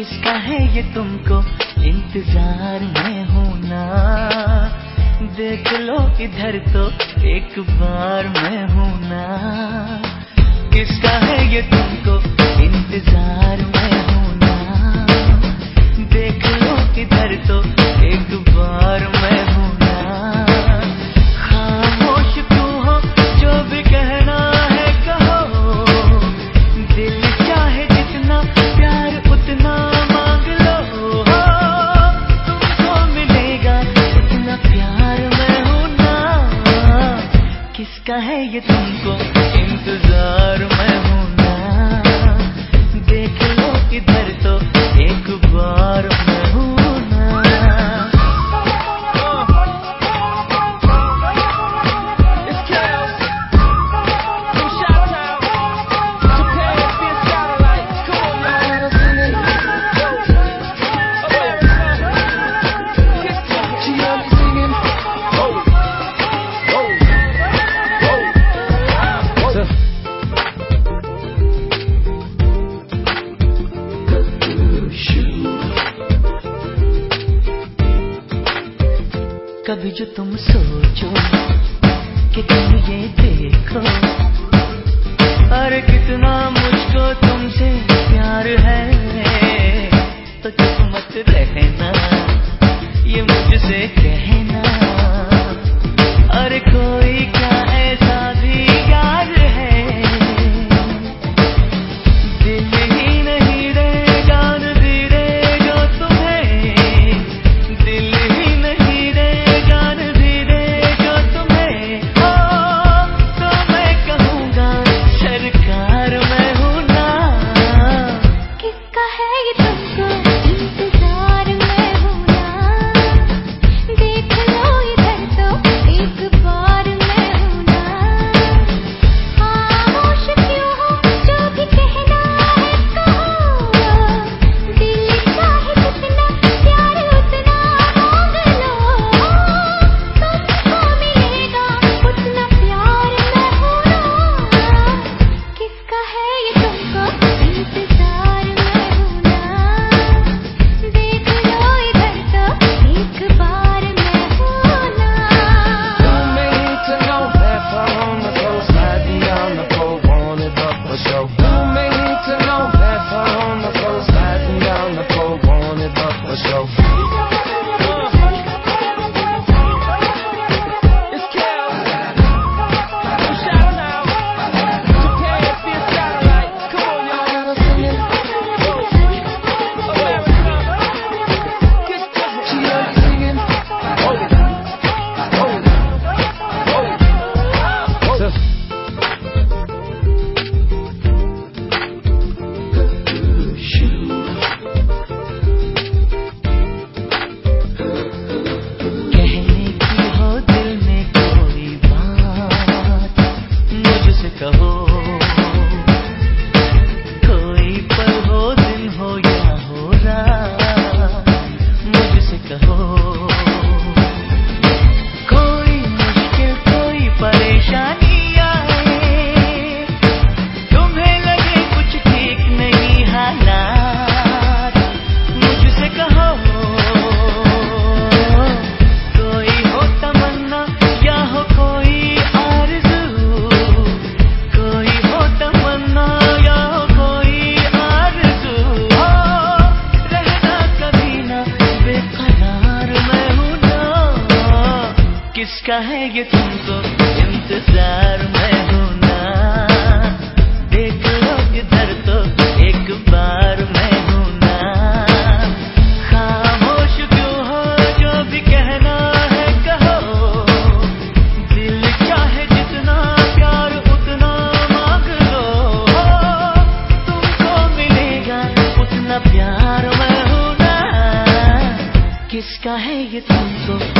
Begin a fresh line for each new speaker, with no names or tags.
किसका है ये तुमको। इंतज़ार में होना। देख लो इधर तो एक बार मैं हूँ ना किसका कभी जो तुम सोचो कि तुम ये देखो
किसका है ये तुमको इंतज़ार, मैं हूँ ना। देख लो किधर तो एक बार, मैं हूँ ना। खामोश क्यों हो? जो भी कहना है कहो। दिल चाहे जितना प्यार, उतना मांग लो। तुमको मिलेगा उतना प्यार, मैं हूँ ना। किसका है ये तुमको